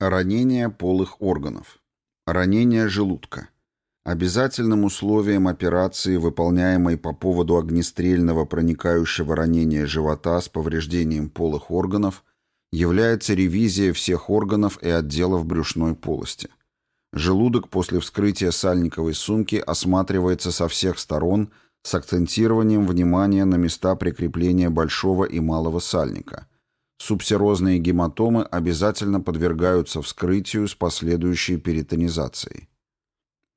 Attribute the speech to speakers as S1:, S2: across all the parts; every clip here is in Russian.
S1: Ранение полых органов. Ранение желудка. Обязательным условием операции, выполняемой по поводу огнестрельного проникающего ранения живота с повреждением полых органов, является ревизия всех органов и отделов брюшной полости. Желудок после вскрытия сальниковой сумки осматривается со всех сторон с акцентированием внимания на места прикрепления большого и малого сальника – Субсерозные гематомы обязательно подвергаются вскрытию с последующей перитонизацией.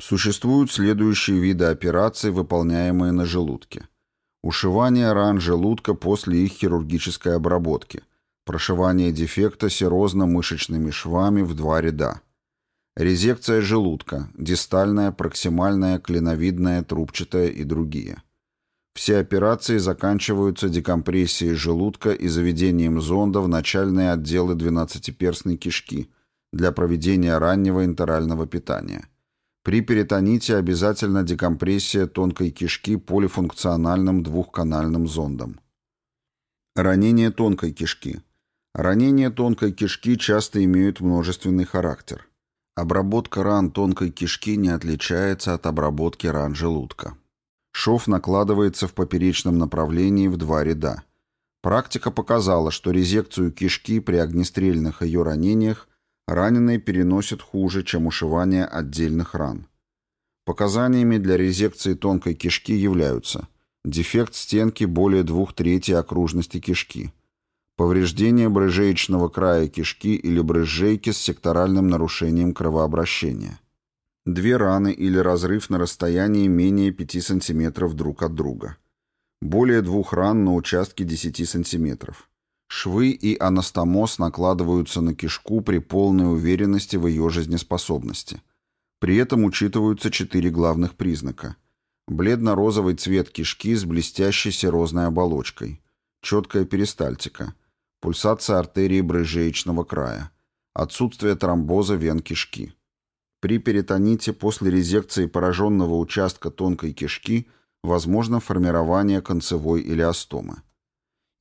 S1: Существуют следующие виды операций, выполняемые на желудке. Ушивание ран желудка после их хирургической обработки. Прошивание дефекта серозно-мышечными швами в два ряда. Резекция желудка, дистальная, проксимальная, клиновидная, трубчатая и другие. Все операции заканчиваются декомпрессией желудка и заведением зонда в начальные отделы двенадцатиперстной кишки для проведения раннего интерального питания. При перитоните обязательно декомпрессия тонкой кишки полифункциональным двухканальным зондом. Ранение тонкой кишки. Ранения тонкой кишки часто имеют множественный характер. Обработка ран тонкой кишки не отличается от обработки ран желудка. Шов накладывается в поперечном направлении в два ряда. Практика показала, что резекцию кишки при огнестрельных ее ранениях раненые переносят хуже, чем ушивание отдельных ран. Показаниями для резекции тонкой кишки являются дефект стенки более двух третей окружности кишки, повреждение брыжеечного края кишки или брызжейки с секторальным нарушением кровообращения – Две раны или разрыв на расстоянии менее 5 см друг от друга. Более двух ран на участке 10 см. Швы и анастомоз накладываются на кишку при полной уверенности в ее жизнеспособности. При этом учитываются четыре главных признака. Бледно-розовый цвет кишки с блестящей серозной оболочкой. Четкая перистальтика. Пульсация артерии брыжеечного края. Отсутствие тромбоза вен кишки. При перитоните после резекции пораженного участка тонкой кишки возможно формирование концевой илиостомы.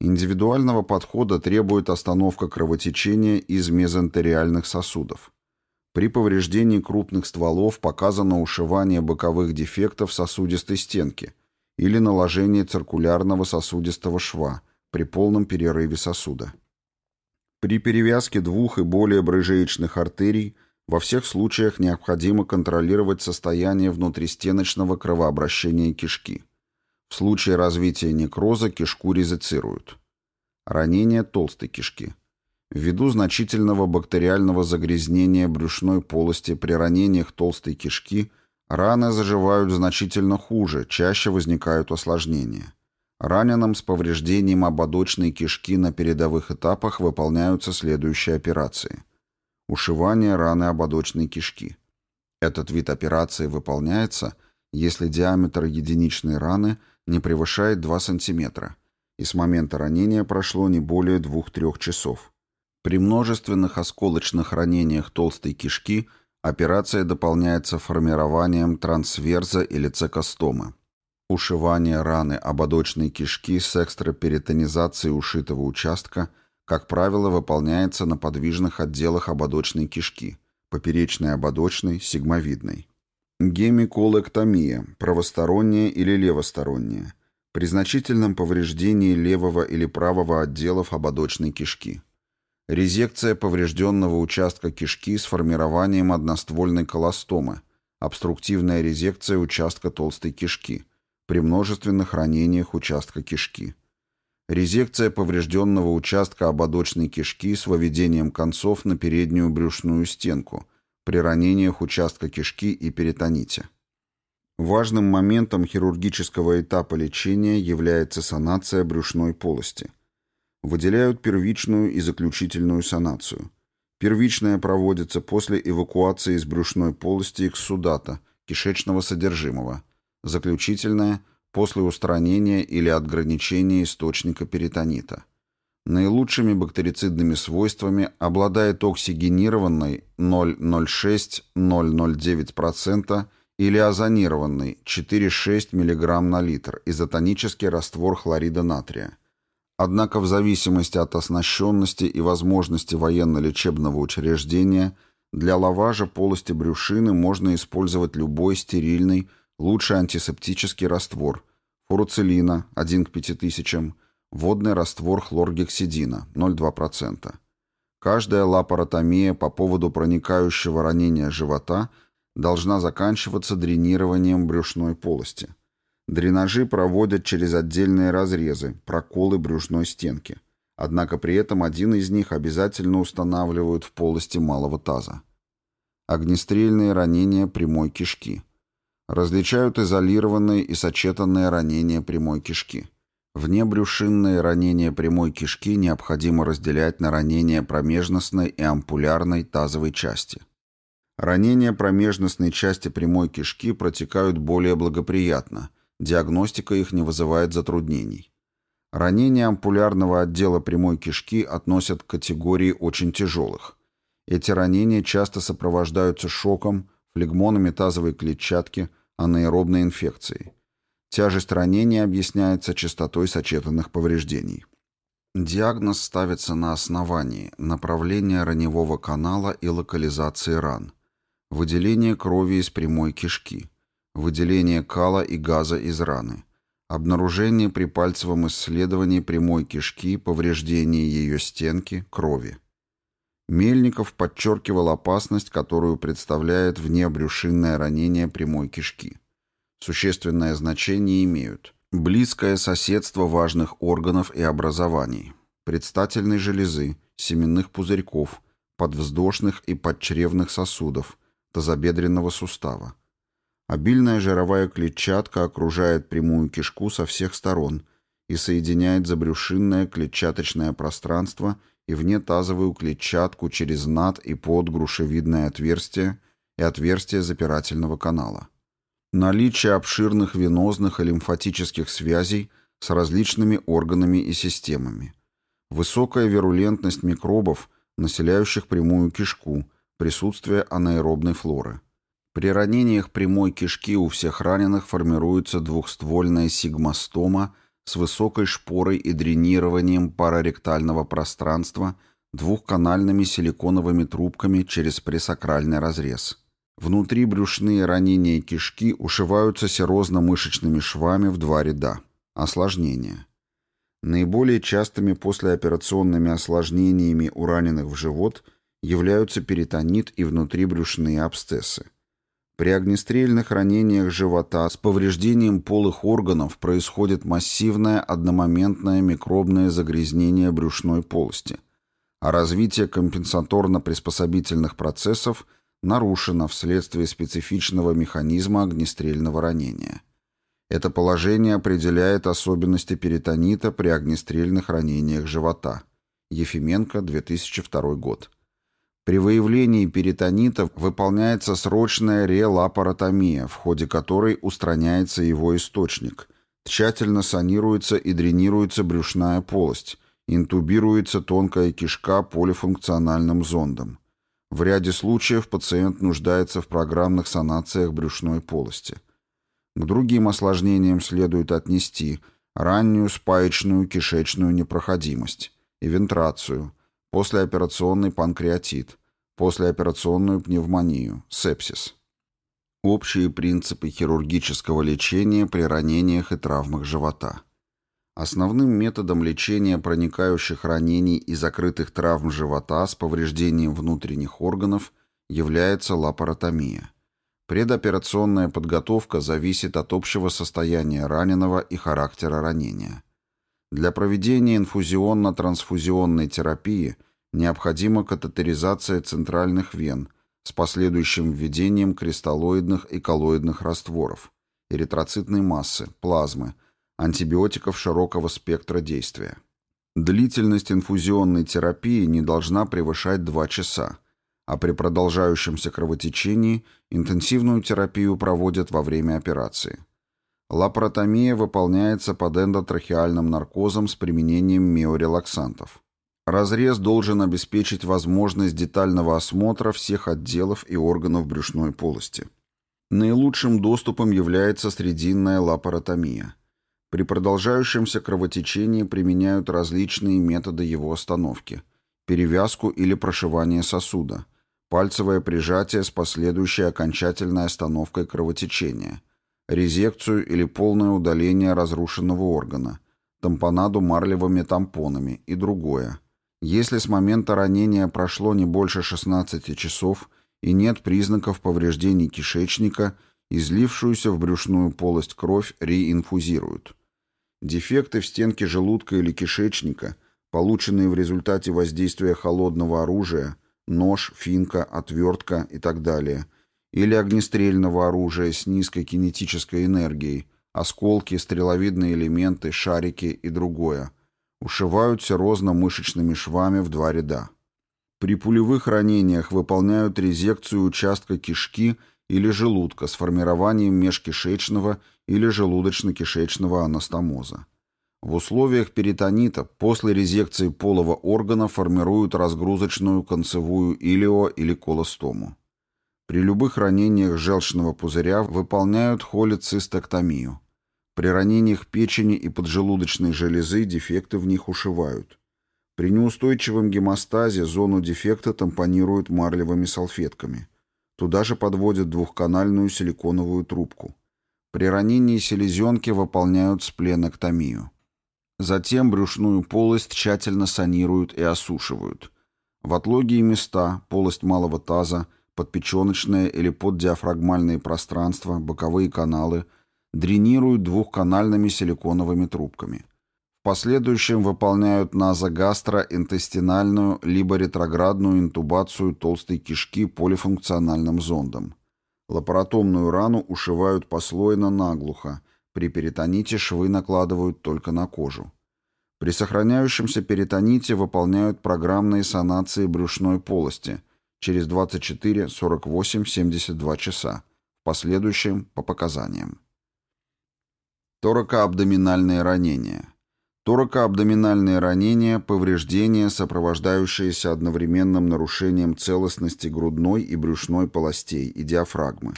S1: Индивидуального подхода требует остановка кровотечения из мезентериальных сосудов. При повреждении крупных стволов показано ушивание боковых дефектов сосудистой стенки или наложение циркулярного сосудистого шва при полном перерыве сосуда. При перевязке двух и более брыжеечных артерий во всех случаях необходимо контролировать состояние внутристеночного кровообращения кишки. В случае развития некроза кишку резицируют. Ранение толстой кишки. Ввиду значительного бактериального загрязнения брюшной полости при ранениях толстой кишки раны заживают значительно хуже, чаще возникают осложнения. Раненым с повреждением ободочной кишки на передовых этапах выполняются следующие операции – ушивание раны ободочной кишки. Этот вид операции выполняется, если диаметр единичной раны не превышает 2 см, и с момента ранения прошло не более 2-3 часов. При множественных осколочных ранениях толстой кишки операция дополняется формированием трансверза или цекостомы. Ушивание раны ободочной кишки с экстраперитонизацией ушитого участка – как правило, выполняется на подвижных отделах ободочной кишки, поперечной ободочной, сигмовидной. Гемиколэктомия, правосторонняя или левосторонняя, при значительном повреждении левого или правого отделов ободочной кишки. Резекция поврежденного участка кишки с формированием одноствольной колостомы, обструктивная резекция участка толстой кишки, при множественных ранениях участка кишки. Резекция поврежденного участка ободочной кишки с выведением концов на переднюю брюшную стенку при ранениях участка кишки и перитоните. Важным моментом хирургического этапа лечения является санация брюшной полости. Выделяют первичную и заключительную санацию. Первичная проводится после эвакуации из брюшной полости экссудата, кишечного содержимого. Заключительная – после устранения или отграничения источника перитонита. Наилучшими бактерицидными свойствами обладает оксигенированный 0,06-0,09% или озонированный 4,6 мг на литр изотонический раствор хлорида натрия. Однако в зависимости от оснащенности и возможности военно-лечебного учреждения для лаважа полости брюшины можно использовать любой стерильный, лучший антисептический раствор – фуруцилина 1 к 5000, водный раствор хлоргексидина 0,2%. Каждая лапаротомия по поводу проникающего ранения живота должна заканчиваться дренированием брюшной полости – Дренажи проводят через отдельные разрезы, проколы брюшной стенки. Однако при этом один из них обязательно устанавливают в полости малого таза. Огнестрельные ранения прямой кишки. Различают изолированные и сочетанные ранения прямой кишки. Внебрюшинные ранения прямой кишки необходимо разделять на ранения промежностной и ампулярной тазовой части. Ранения промежностной части прямой кишки протекают более благоприятно – Диагностика их не вызывает затруднений. Ранения ампулярного отдела прямой кишки относят к категории очень тяжелых. Эти ранения часто сопровождаются шоком, флегмонами тазовой клетчатки, анаэробной инфекцией. Тяжесть ранения объясняется частотой сочетанных повреждений. Диагноз ставится на основании направления раневого канала и локализации ран, выделения крови из прямой кишки, выделение кала и газа из раны, обнаружение при пальцевом исследовании прямой кишки, повреждение ее стенки, крови. Мельников подчеркивал опасность, которую представляет внебрюшинное ранение прямой кишки. Существенное значение имеют близкое соседство важных органов и образований, предстательной железы, семенных пузырьков, подвздошных и подчревных сосудов, тазобедренного сустава, Обильная жировая клетчатка окружает прямую кишку со всех сторон и соединяет забрюшинное клетчаточное пространство и внетазовую клетчатку через над и под грушевидное отверстие и отверстие запирательного канала. Наличие обширных венозных и лимфатических связей с различными органами и системами. Высокая вирулентность микробов, населяющих прямую кишку, присутствие анаэробной флоры – при ранениях прямой кишки у всех раненых формируется двухствольная сигмостома с высокой шпорой и дренированием параректального пространства двухканальными силиконовыми трубками через пресакральный разрез. Внутри брюшные ранения кишки ушиваются серозно-мышечными швами в два ряда. Осложнения. Наиболее частыми послеоперационными осложнениями у раненых в живот являются перитонит и внутрибрюшные абсцессы. При огнестрельных ранениях живота с повреждением полых органов происходит массивное одномоментное микробное загрязнение брюшной полости, а развитие компенсаторно-приспособительных процессов нарушено вследствие специфичного механизма огнестрельного ранения. Это положение определяет особенности перитонита при огнестрельных ранениях живота. Ефименко, 2002 год. При выявлении перитонита выполняется срочная релапаротомия, в ходе которой устраняется его источник. Тщательно санируется и дренируется брюшная полость, интубируется тонкая кишка полифункциональным зондом. В ряде случаев пациент нуждается в программных санациях брюшной полости. К другим осложнениям следует отнести раннюю спаечную кишечную непроходимость, вентрацию послеоперационный панкреатит, послеоперационную пневмонию, сепсис. Общие принципы хирургического лечения при ранениях и травмах живота. Основным методом лечения проникающих ранений и закрытых травм живота с повреждением внутренних органов является лапаротомия. Предоперационная подготовка зависит от общего состояния раненого и характера ранения. Для проведения инфузионно-трансфузионной терапии необходима катетеризация центральных вен с последующим введением кристаллоидных и коллоидных растворов, эритроцитной массы, плазмы, антибиотиков широкого спектра действия. Длительность инфузионной терапии не должна превышать 2 часа, а при продолжающемся кровотечении интенсивную терапию проводят во время операции. Лапаротомия выполняется под эндотрахеальным наркозом с применением миорелаксантов. Разрез должен обеспечить возможность детального осмотра всех отделов и органов брюшной полости. Наилучшим доступом является срединная лапаротомия. При продолжающемся кровотечении применяют различные методы его остановки – перевязку или прошивание сосуда, пальцевое прижатие с последующей окончательной остановкой кровотечения, резекцию или полное удаление разрушенного органа, тампонаду марлевыми тампонами и другое. Если с момента ранения прошло не больше 16 часов и нет признаков повреждений кишечника, излившуюся в брюшную полость кровь реинфузируют. Дефекты в стенке желудка или кишечника, полученные в результате воздействия холодного оружия, нож, финка, отвертка и так далее, или огнестрельного оружия с низкой кинетической энергией, осколки, стреловидные элементы, шарики и другое, ушивают серозно-мышечными швами в два ряда. При пулевых ранениях выполняют резекцию участка кишки или желудка с формированием межкишечного или желудочно-кишечного анастомоза. В условиях перитонита после резекции полого органа формируют разгрузочную концевую илио или колостому. При любых ранениях желчного пузыря выполняют холецистектомию. При ранениях печени и поджелудочной железы дефекты в них ушивают. При неустойчивом гемостазе зону дефекта тампонируют марлевыми салфетками. Туда же подводят двухканальную силиконовую трубку. При ранении селезенки выполняют спленэктомию. Затем брюшную полость тщательно санируют и осушивают. В отлогие места, полость малого таза, подпеченочное или поддиафрагмальные пространства, боковые каналы дренируют двухканальными силиконовыми трубками. В последующем выполняют назогастроинтестинальную либо ретроградную интубацию толстой кишки полифункциональным зондом. Лапаротомную рану ушивают послойно наглухо, при перитоните швы накладывают только на кожу. При сохраняющемся перитоните выполняют программные санации брюшной полости через 24, 48, 72 часа, в последующем по показаниям. Торакоабдоминальные ранения. Торакоабдоминальные ранения – повреждения, сопровождающиеся одновременным нарушением целостности грудной и брюшной полостей и диафрагмы.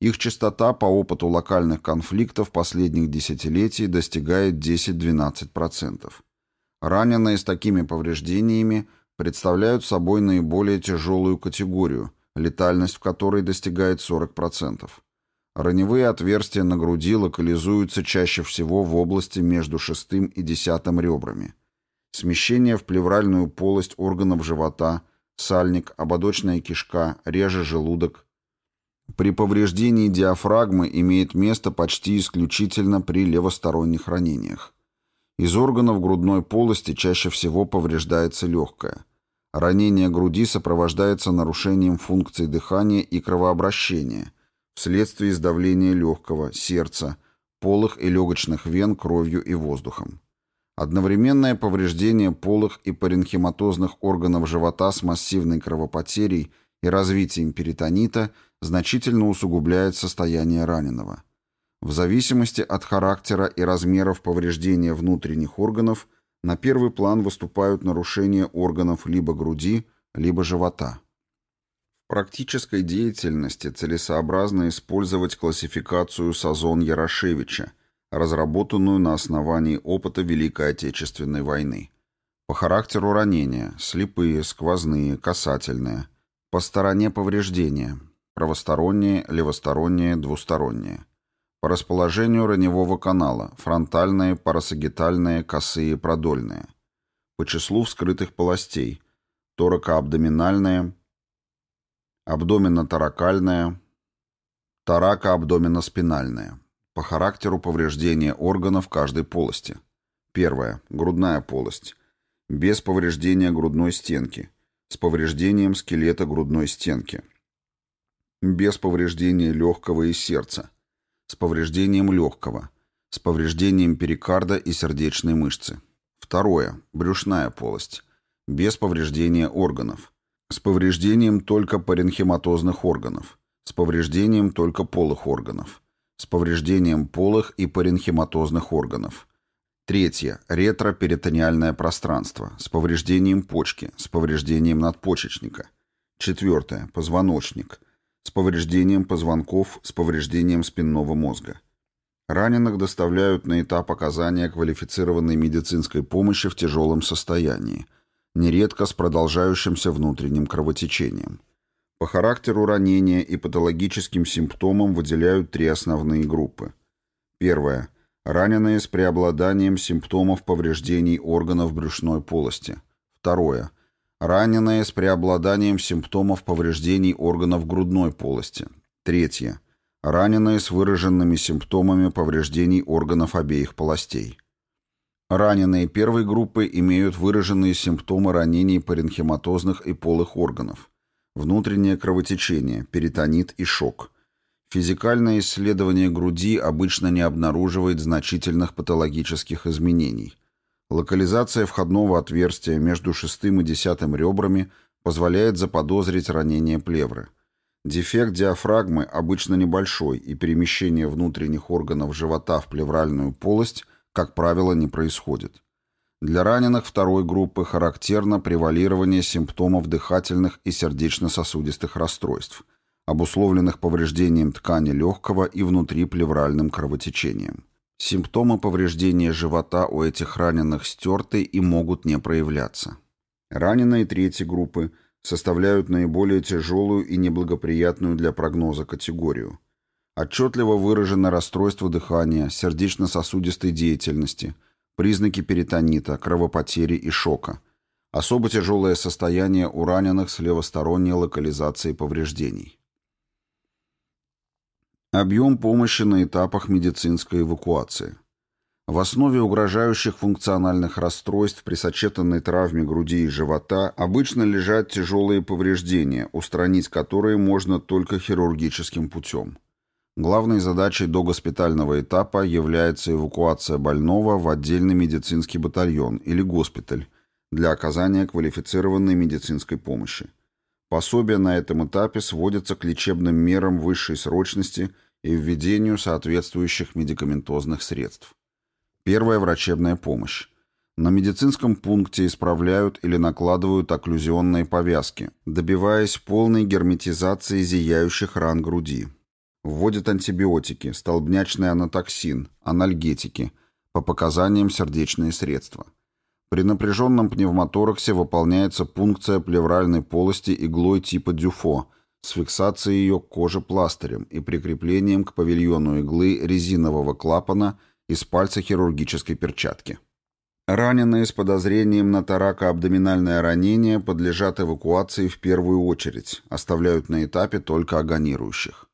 S1: Их частота по опыту локальных конфликтов последних десятилетий достигает 10-12%. Раненые с такими повреждениями представляют собой наиболее тяжелую категорию, летальность в которой достигает 40%. Раневые отверстия на груди локализуются чаще всего в области между шестым и десятым ребрами. Смещение в плевральную полость органов живота, сальник, ободочная кишка, реже желудок. При повреждении диафрагмы имеет место почти исключительно при левосторонних ранениях. Из органов грудной полости чаще всего повреждается легкое. Ранение груди сопровождается нарушением функций дыхания и кровообращения – вследствие сдавления легкого, сердца, полых и легочных вен кровью и воздухом. Одновременное повреждение полых и паренхематозных органов живота с массивной кровопотерей и развитием перитонита значительно усугубляет состояние раненого. В зависимости от характера и размеров повреждения внутренних органов на первый план выступают нарушения органов либо груди, либо живота практической деятельности целесообразно использовать классификацию Сазон-Ярошевича, разработанную на основании опыта Великой Отечественной войны. По характеру ранения – слепые, сквозные, касательные. По стороне повреждения – правосторонние, левосторонние, двусторонние. По расположению раневого канала – фронтальные, парасагитальные, косые, продольные. По числу вскрытых полостей – торакоабдоминальные, Абдомино-таракальная, тарако-абдомино-спинальная. По характеру повреждения органов каждой полости. Первое. Грудная полость. Без повреждения грудной стенки. С повреждением скелета грудной стенки. Без повреждения легкого и сердца. С повреждением легкого. С повреждением перикарда и сердечной мышцы. Второе. Брюшная полость. Без повреждения органов с повреждением только паренхематозных органов, с повреждением только полых органов, с повреждением полых и паренхематозных органов. Третье. Ретроперитониальное пространство, с повреждением почки, с повреждением надпочечника. Четвертое. Позвоночник, с повреждением позвонков, с повреждением спинного мозга. Раненых доставляют на этап оказания квалифицированной медицинской помощи в тяжелом состоянии, нередко с продолжающимся внутренним кровотечением. По характеру ранения и патологическим симптомам выделяют три основные группы. Первая. Раненые с преобладанием симптомов повреждений органов брюшной полости. Второе. Раненые с преобладанием симптомов повреждений органов грудной полости. Третье Раненые с выраженными симптомами повреждений органов обеих полостей. Раненые первой группы имеют выраженные симптомы ранений паренхематозных и полых органов, внутреннее кровотечение, перитонит и шок. Физикальное исследование груди обычно не обнаруживает значительных патологических изменений. Локализация входного отверстия между шестым и десятым ребрами позволяет заподозрить ранение плевры. Дефект диафрагмы обычно небольшой, и перемещение внутренних органов живота в плевральную полость, как правило, не происходит. Для раненых второй группы характерно превалирование симптомов дыхательных и сердечно-сосудистых расстройств, обусловленных повреждением ткани легкого и внутриплевральным кровотечением. Симптомы повреждения живота у этих раненых стерты и могут не проявляться. Раненые третьей группы – составляют наиболее тяжелую и неблагоприятную для прогноза категорию. Отчетливо выражено расстройство дыхания, сердечно-сосудистой деятельности, признаки перитонита, кровопотери и шока. Особо тяжелое состояние у раненых с левосторонней локализацией повреждений. Объем помощи на этапах медицинской эвакуации – в основе угрожающих функциональных расстройств при сочетанной травме груди и живота обычно лежат тяжелые повреждения, устранить которые можно только хирургическим путем. Главной задачей догоспитального этапа является эвакуация больного в отдельный медицинский батальон или госпиталь для оказания квалифицированной медицинской помощи. Пособие на этом этапе сводится к лечебным мерам высшей срочности и введению соответствующих медикаментозных средств. Первая врачебная помощь. На медицинском пункте исправляют или накладывают окклюзионные повязки, добиваясь полной герметизации зияющих ран груди. Вводят антибиотики, столбнячный анатоксин, анальгетики, по показаниям сердечные средства. При напряженном пневмотораксе выполняется пункция плевральной полости иглой типа дюфо с фиксацией ее к коже пластырем и прикреплением к павильону иглы резинового клапана из пальца хирургической перчатки. Раненые с подозрением на таракоабдоминальное ранение подлежат эвакуации в первую очередь, оставляют на этапе только агонирующих.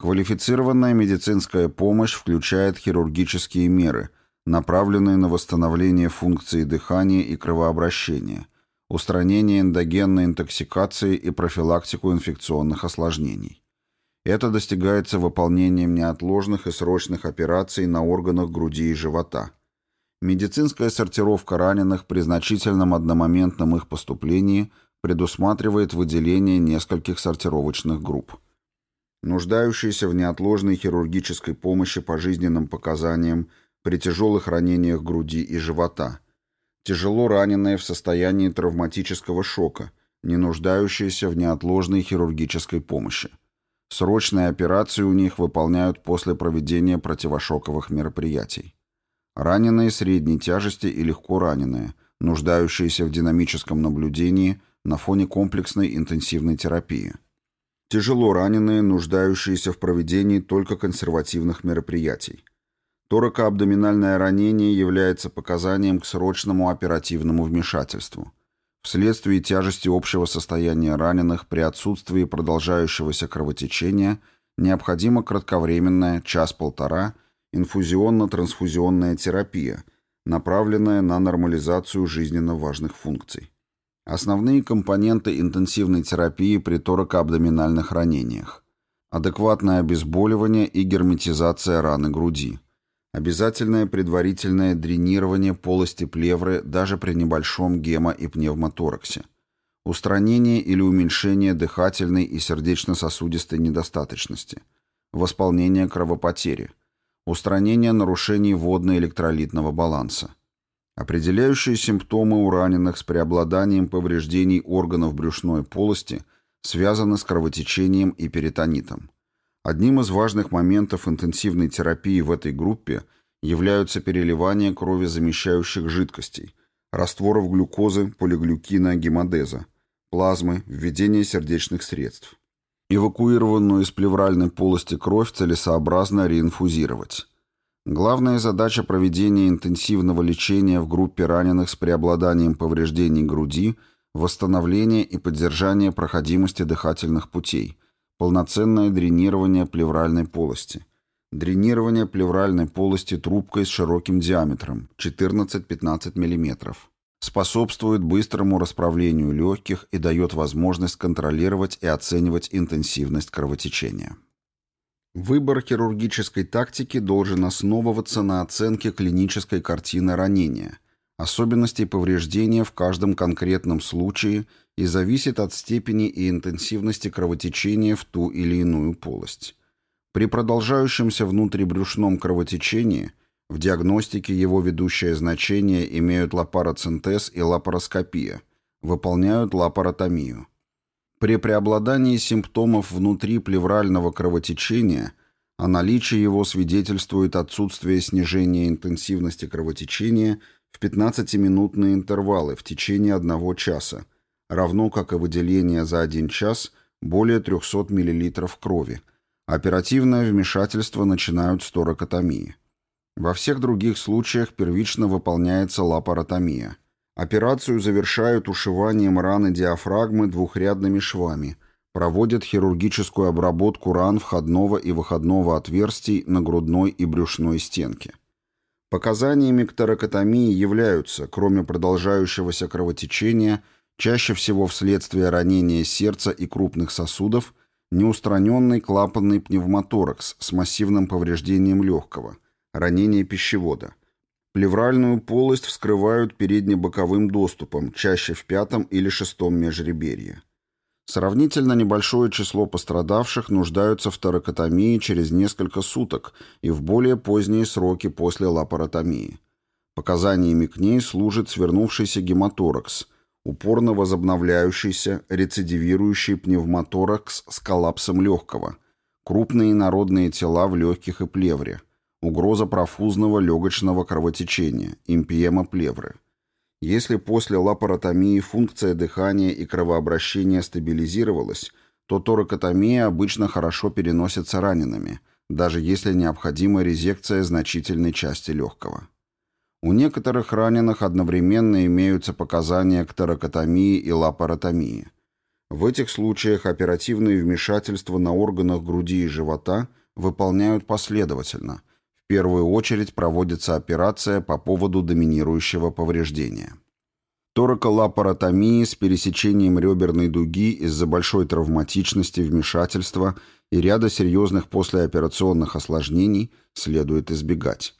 S1: Квалифицированная медицинская помощь включает хирургические меры, направленные на восстановление функции дыхания и кровообращения, устранение эндогенной интоксикации и профилактику инфекционных осложнений. Это достигается выполнением неотложных и срочных операций на органах груди и живота. Медицинская сортировка раненых при значительном одномоментном их поступлении предусматривает выделение нескольких сортировочных групп. Нуждающиеся в неотложной хирургической помощи по жизненным показаниям при тяжелых ранениях груди и живота. Тяжело раненые в состоянии травматического шока, не нуждающиеся в неотложной хирургической помощи. Срочные операции у них выполняют после проведения противошоковых мероприятий. Раненые средней тяжести и легко раненые, нуждающиеся в динамическом наблюдении на фоне комплексной интенсивной терапии. Тяжело раненые, нуждающиеся в проведении только консервативных мероприятий. Торакоабдоминальное ранение является показанием к срочному оперативному вмешательству. Вследствие тяжести общего состояния раненых при отсутствии продолжающегося кровотечения необходима кратковременная, час-полтора, инфузионно-трансфузионная терапия, направленная на нормализацию жизненно важных функций. Основные компоненты интенсивной терапии при торакоабдоминальных ранениях. Адекватное обезболивание и герметизация раны груди – Обязательное предварительное дренирование полости плевры даже при небольшом гемо- и пневмотораксе. Устранение или уменьшение дыхательной и сердечно-сосудистой недостаточности. Восполнение кровопотери. Устранение нарушений водно-электролитного баланса. Определяющие симптомы у раненых с преобладанием повреждений органов брюшной полости связаны с кровотечением и перитонитом. Одним из важных моментов интенсивной терапии в этой группе являются переливание крови замещающих жидкостей, растворов глюкозы, полиглюкина, гемодеза, плазмы, введение сердечных средств. Эвакуированную из плевральной полости кровь целесообразно реинфузировать. Главная задача проведения интенсивного лечения в группе раненых с преобладанием повреждений груди – восстановление и поддержание проходимости дыхательных путей, полноценное дренирование плевральной полости. Дренирование плевральной полости трубкой с широким диаметром 14-15 мм способствует быстрому расправлению легких и дает возможность контролировать и оценивать интенсивность кровотечения. Выбор хирургической тактики должен основываться на оценке клинической картины ранения, особенностей повреждения в каждом конкретном случае и зависит от степени и интенсивности кровотечения в ту или иную полость. При продолжающемся внутрибрюшном кровотечении в диагностике его ведущее значение имеют лапароцентез и лапароскопия, выполняют лапаротомию. При преобладании симптомов внутри плеврального кровотечения о наличии его свидетельствует отсутствие снижения интенсивности кровотечения в 15-минутные интервалы в течение одного часа, равно как и выделение за один час более 300 мл крови. Оперативное вмешательство начинают с торакотомии. Во всех других случаях первично выполняется лапаротомия. Операцию завершают ушиванием раны диафрагмы двухрядными швами, проводят хирургическую обработку ран входного и выходного отверстий на грудной и брюшной стенке. Показаниями к торакотомии являются, кроме продолжающегося кровотечения, чаще всего вследствие ранения сердца и крупных сосудов, неустраненный клапанный пневмоторакс с массивным повреждением легкого – ранение пищевода. Плевральную полость вскрывают передне-боковым доступом, чаще в пятом или шестом межреберье. Сравнительно небольшое число пострадавших нуждаются в торакотомии через несколько суток и в более поздние сроки после лапаротомии. Показаниями к ней служит свернувшийся гематоракс, упорно возобновляющийся, рецидивирующий пневмоторакс с коллапсом легкого, крупные народные тела в легких и плевре – угроза профузного легочного кровотечения, импиема плевры. Если после лапаротомии функция дыхания и кровообращения стабилизировалась, то торакотомия обычно хорошо переносится ранеными, даже если необходима резекция значительной части легкого. У некоторых раненых одновременно имеются показания к торакотомии и лапаротомии. В этих случаях оперативные вмешательства на органах груди и живота выполняют последовательно – первую очередь проводится операция по поводу доминирующего повреждения. Тораколапаротомии с пересечением реберной дуги из-за большой травматичности вмешательства и ряда серьезных послеоперационных осложнений следует избегать.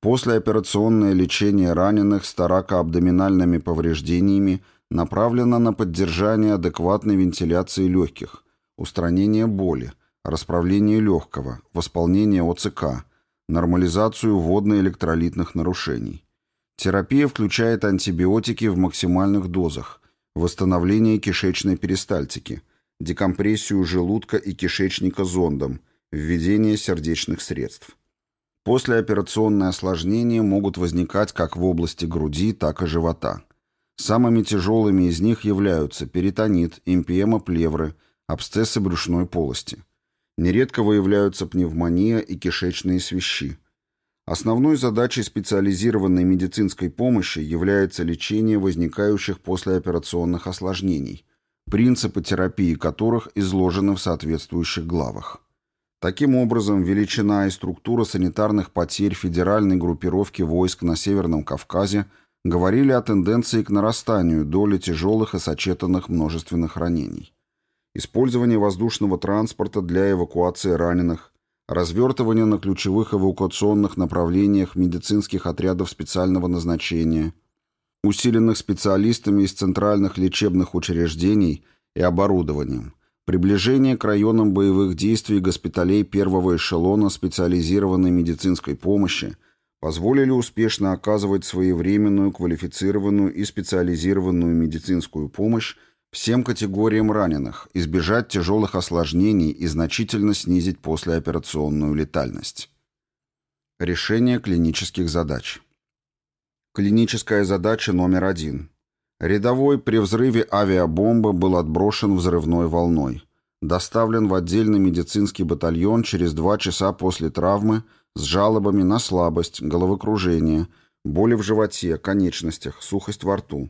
S1: Послеоперационное лечение раненых с торакоабдоминальными повреждениями направлено на поддержание адекватной вентиляции легких, устранение боли, расправление легкого, восполнение ОЦК, нормализацию водно-электролитных нарушений. Терапия включает антибиотики в максимальных дозах, восстановление кишечной перистальтики, декомпрессию желудка и кишечника зондом, введение сердечных средств. Послеоперационные осложнения могут возникать как в области груди, так и живота. Самыми тяжелыми из них являются перитонит, импиема плевры, абсцессы брюшной полости – Нередко выявляются пневмония и кишечные свищи. Основной задачей специализированной медицинской помощи является лечение возникающих послеоперационных осложнений, принципы терапии которых изложены в соответствующих главах. Таким образом, величина и структура санитарных потерь федеральной группировки войск на Северном Кавказе говорили о тенденции к нарастанию доли тяжелых и сочетанных множественных ранений использование воздушного транспорта для эвакуации раненых, развертывание на ключевых эвакуационных направлениях медицинских отрядов специального назначения, усиленных специалистами из центральных лечебных учреждений и оборудованием, приближение к районам боевых действий госпиталей первого эшелона специализированной медицинской помощи позволили успешно оказывать своевременную, квалифицированную и специализированную медицинскую помощь Всем категориям раненых избежать тяжелых осложнений и значительно снизить послеоперационную летальность. Решение клинических задач. Клиническая задача номер один. Рядовой при взрыве авиабомбы был отброшен взрывной волной. Доставлен в отдельный медицинский батальон через два часа после травмы с жалобами на слабость, головокружение, боли в животе, конечностях, сухость во рту.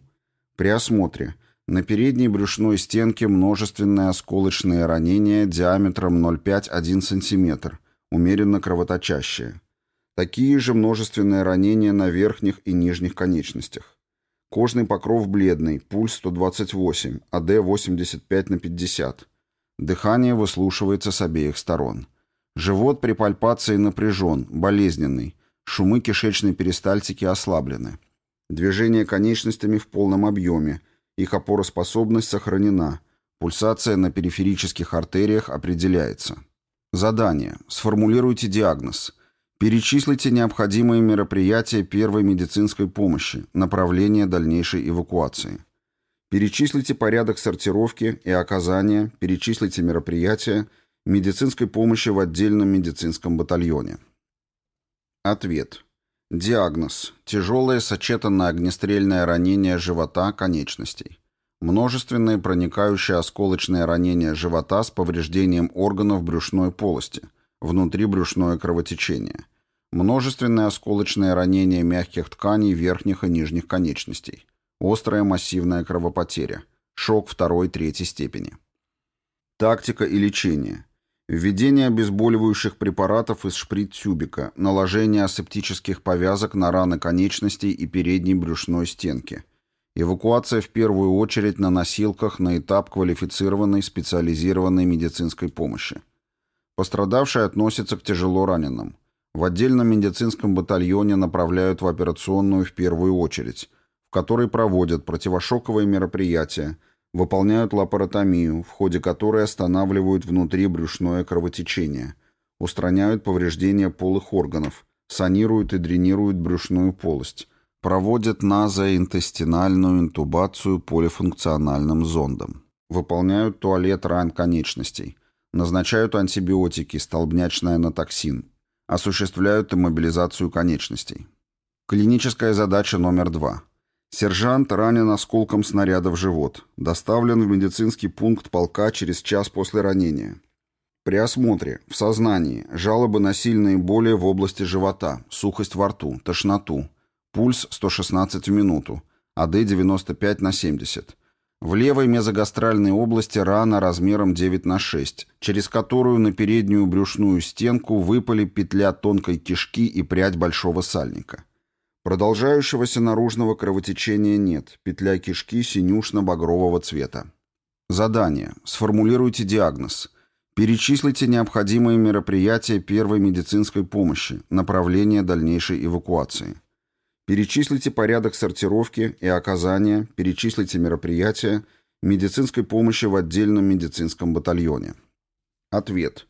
S1: При осмотре – на передней брюшной стенке множественные осколочные ранения диаметром 0,5-1 см, умеренно кровоточащие. Такие же множественные ранения на верхних и нижних конечностях. Кожный покров бледный, пульс 128, АД 85 на 50. Дыхание выслушивается с обеих сторон. Живот при пальпации напряжен, болезненный. Шумы кишечной перистальтики ослаблены. Движение конечностями в полном объеме – их опороспособность сохранена. Пульсация на периферических артериях определяется. Задание. Сформулируйте диагноз. Перечислите необходимые мероприятия первой медицинской помощи, направление дальнейшей эвакуации. Перечислите порядок сортировки и оказания, перечислите мероприятия медицинской помощи в отдельном медицинском батальоне. Ответ. Диагноз. Тяжелое сочетанное огнестрельное ранение живота, конечностей. Множественные проникающие осколочные ранения живота с повреждением органов брюшной полости. Внутрибрюшное кровотечение. Множественные осколочные ранения мягких тканей верхних и нижних конечностей. Острая массивная кровопотеря. Шок второй-третьей степени. Тактика и лечение. Введение обезболивающих препаратов из шприц-тюбика, наложение асептических повязок на раны конечностей и передней брюшной стенки. Эвакуация в первую очередь на носилках на этап квалифицированной специализированной медицинской помощи. Пострадавшие относятся к тяжело раненым. В отдельном медицинском батальоне направляют в операционную в первую очередь, в которой проводят противошоковые мероприятия, Выполняют лапаротомию, в ходе которой останавливают внутрибрюшное кровотечение, устраняют повреждения полых органов, санируют и дренируют брюшную полость, проводят назоинтестинальную интубацию полифункциональным зондом, выполняют туалет ран конечностей, назначают антибиотики, столбнячный анатоксин, осуществляют иммобилизацию конечностей. Клиническая задача номер два – Сержант ранен осколком снаряда в живот. Доставлен в медицинский пункт полка через час после ранения. При осмотре, в сознании, жалобы на сильные боли в области живота, сухость во рту, тошноту, пульс 116 в минуту, АД 95 на 70. В левой мезогастральной области рана размером 9 на 6, через которую на переднюю брюшную стенку выпали петля тонкой кишки и прядь большого сальника. Продолжающегося наружного кровотечения нет, петля кишки синюшно-багрового цвета. Задание. Сформулируйте диагноз. Перечислите необходимые мероприятия первой медицинской помощи, направление дальнейшей эвакуации. Перечислите порядок сортировки и оказания, перечислите мероприятия медицинской помощи в отдельном медицинском батальоне. Ответ.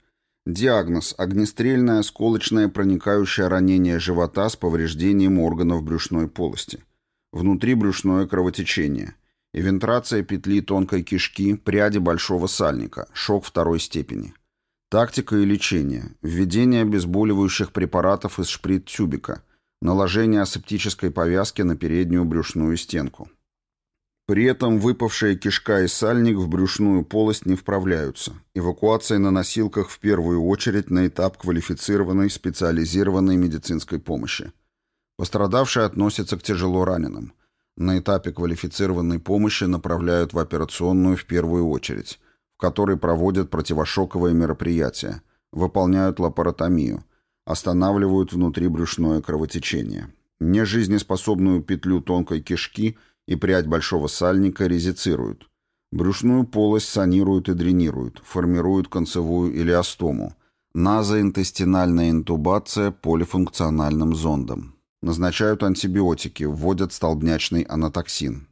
S1: Диагноз – огнестрельное осколочное проникающее ранение живота с повреждением органов брюшной полости. Внутрибрюшное кровотечение. Эвентрация петли тонкой кишки, пряди большого сальника, шок второй степени. Тактика и лечение. Введение обезболивающих препаратов из шприц-тюбика. Наложение асептической повязки на переднюю брюшную стенку. При этом выпавшая кишка и сальник в брюшную полость не вправляются. Эвакуация на носилках в первую очередь на этап квалифицированной специализированной медицинской помощи. Пострадавшие относятся к тяжело раненым. На этапе квалифицированной помощи направляют в операционную в первую очередь, в которой проводят противошоковые мероприятия, выполняют лапаротомию, останавливают внутрибрюшное кровотечение. Нежизнеспособную петлю тонкой кишки – и прядь большого сальника резицируют. Брюшную полость санируют и дренируют, формируют концевую илиостому. Назоинтестинальная интубация полифункциональным зондом. Назначают антибиотики, вводят столбнячный анатоксин.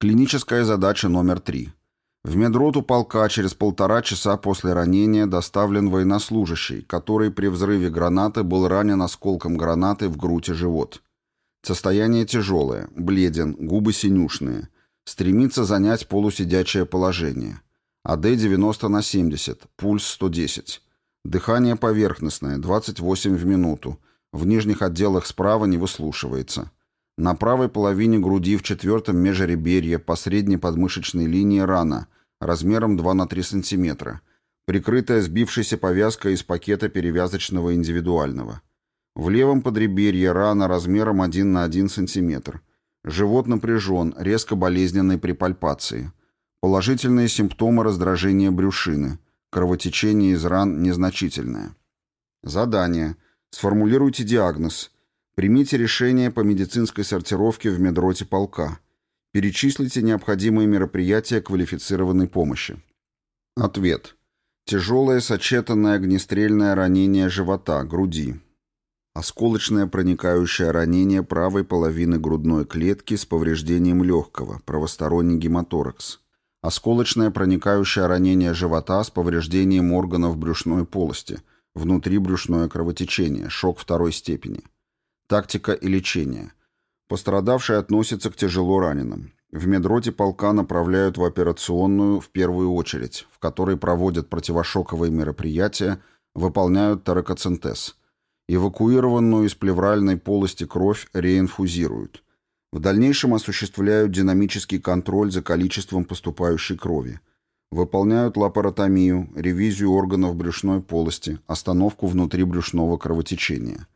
S1: Клиническая задача номер три. В медроту полка через полтора часа после ранения доставлен военнослужащий, который при взрыве гранаты был ранен осколком гранаты в грудь и живот. Состояние тяжелое, бледен, губы синюшные. Стремится занять полусидячее положение. АД 90 на 70, пульс 110. Дыхание поверхностное, 28 в минуту. В нижних отделах справа не выслушивается. На правой половине груди в четвертом межреберье по средней подмышечной линии рана, размером 2 на 3 см, прикрытая сбившейся повязкой из пакета перевязочного индивидуального. В левом подреберье рана размером 1 на 1 см. Живот напряжен, резко болезненный при пальпации. Положительные симптомы раздражения брюшины. Кровотечение из ран незначительное. Задание. Сформулируйте диагноз. Примите решение по медицинской сортировке в медроте полка. Перечислите необходимые мероприятия квалифицированной помощи. Ответ. Тяжелое сочетанное огнестрельное ранение живота, груди. Осколочное проникающее ранение правой половины грудной клетки с повреждением легкого, правосторонний гематоракс. Осколочное проникающее ранение живота с повреждением органов брюшной полости, внутрибрюшное кровотечение, шок второй степени. Тактика и лечение. Пострадавший относится к тяжело раненым. В медроте полка направляют в операционную в первую очередь, в которой проводят противошоковые мероприятия, выполняют таракоцентез. Эвакуированную из плевральной полости кровь реинфузируют. В дальнейшем осуществляют динамический контроль за количеством поступающей крови. Выполняют лапаротомию, ревизию органов брюшной полости, остановку внутрибрюшного кровотечения.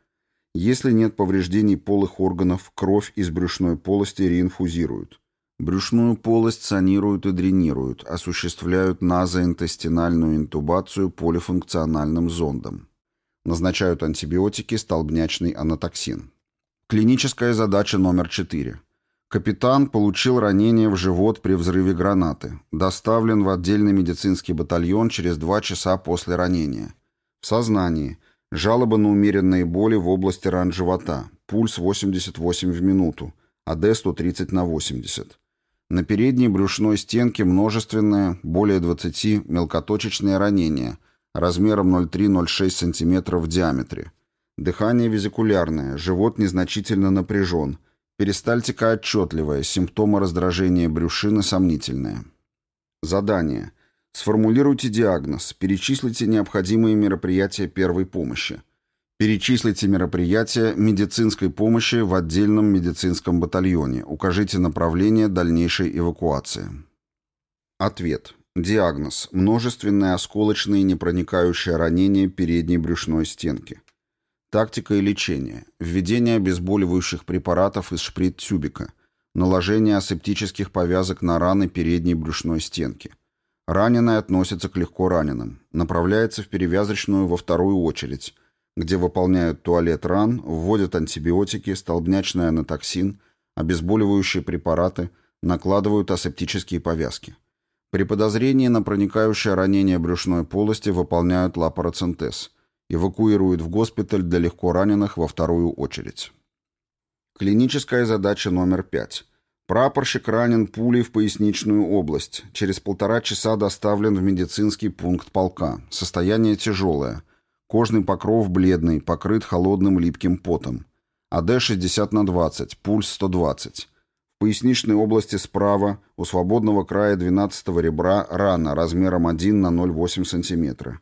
S1: Если нет повреждений полых органов, кровь из брюшной полости реинфузируют. Брюшную полость санируют и дренируют, осуществляют назоинтестинальную интубацию полифункциональным зондом. Назначают антибиотики, столбнячный анатоксин. Клиническая задача номер 4. Капитан получил ранение в живот при взрыве гранаты. Доставлен в отдельный медицинский батальон через 2 часа после ранения. В сознании. Жалоба на умеренные боли в области ран живота. Пульс 88 в минуту. АД 130 на 80. На передней брюшной стенке множественное, более 20, мелкоточечные ранения, размером 0,3-0,6 см в диаметре. Дыхание визикулярное, живот незначительно напряжен, перистальтика отчетливая, симптомы раздражения брюшины сомнительные. Задание. Сформулируйте диагноз, перечислите необходимые мероприятия первой помощи. Перечислите мероприятия медицинской помощи в отдельном медицинском батальоне. Укажите направление дальнейшей эвакуации. Ответ. Диагноз. Множественное осколочное непроникающее ранение передней брюшной стенки. Тактика и лечение. Введение обезболивающих препаратов из шприц-тюбика. Наложение асептических повязок на раны передней брюшной стенки. Раненый относится к легко раненым. Направляется в перевязочную во вторую очередь, где выполняют туалет ран, вводят антибиотики, столбнячный анатоксин, обезболивающие препараты, накладывают асептические повязки. При подозрении на проникающее ранение брюшной полости выполняют лапароцентез – Эвакуируют в госпиталь для легко раненых во вторую очередь. Клиническая задача номер пять. Прапорщик ранен пулей в поясничную область. Через полтора часа доставлен в медицинский пункт полка. Состояние тяжелое. Кожный покров бледный, покрыт холодным липким потом. АД 60 на 20, пульс 120. В поясничной области справа, у свободного края 12 ребра, рана размером 1 на 0,8 см.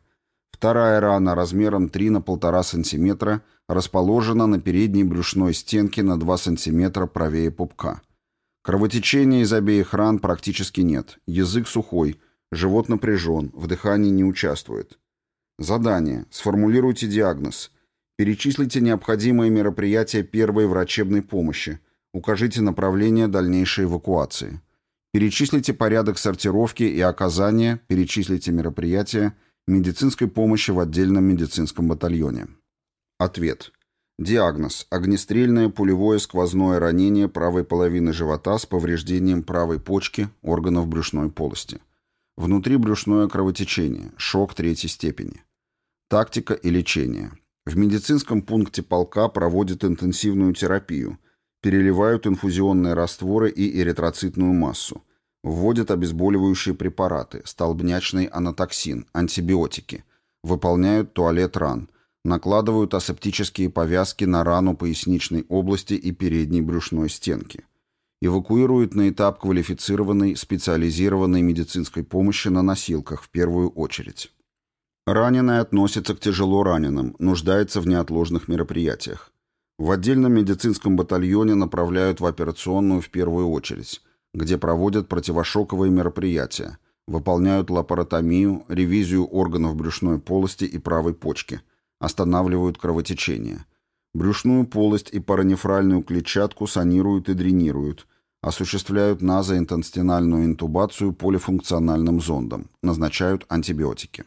S1: Вторая рана размером 3 на 1,5 см расположена на передней брюшной стенке на 2 см правее пупка. Кровотечения из обеих ран практически нет. Язык сухой, живот напряжен, в дыхании не участвует. Задание. Сформулируйте диагноз. Перечислите необходимые мероприятия первой врачебной помощи. Укажите направление дальнейшей эвакуации. Перечислите порядок сортировки и оказания, перечислите мероприятия, медицинской помощи в отдельном медицинском батальоне. Ответ. Диагноз. Огнестрельное пулевое сквозное ранение правой половины живота с повреждением правой почки, органов брюшной полости. Внутрибрюшное кровотечение. Шок третьей степени. Тактика и лечение. В медицинском пункте полка проводят интенсивную терапию, переливают инфузионные растворы и эритроцитную массу, Вводят обезболивающие препараты, столбнячный анатоксин, антибиотики. Выполняют туалет ран. Накладывают асептические повязки на рану поясничной области и передней брюшной стенки. Эвакуируют на этап квалифицированной специализированной медицинской помощи на носилках в первую очередь. Раненый относится к тяжело раненым, нуждается в неотложных мероприятиях. В отдельном медицинском батальоне направляют в операционную в первую очередь, где проводят противошоковые мероприятия, выполняют лапаротомию, ревизию органов брюшной полости и правой почки, останавливают кровотечение. Брюшную полость и паранефральную клетчатку санируют и дренируют, осуществляют назоинтестинальную интубацию полифункциональным зондом, назначают антибиотики.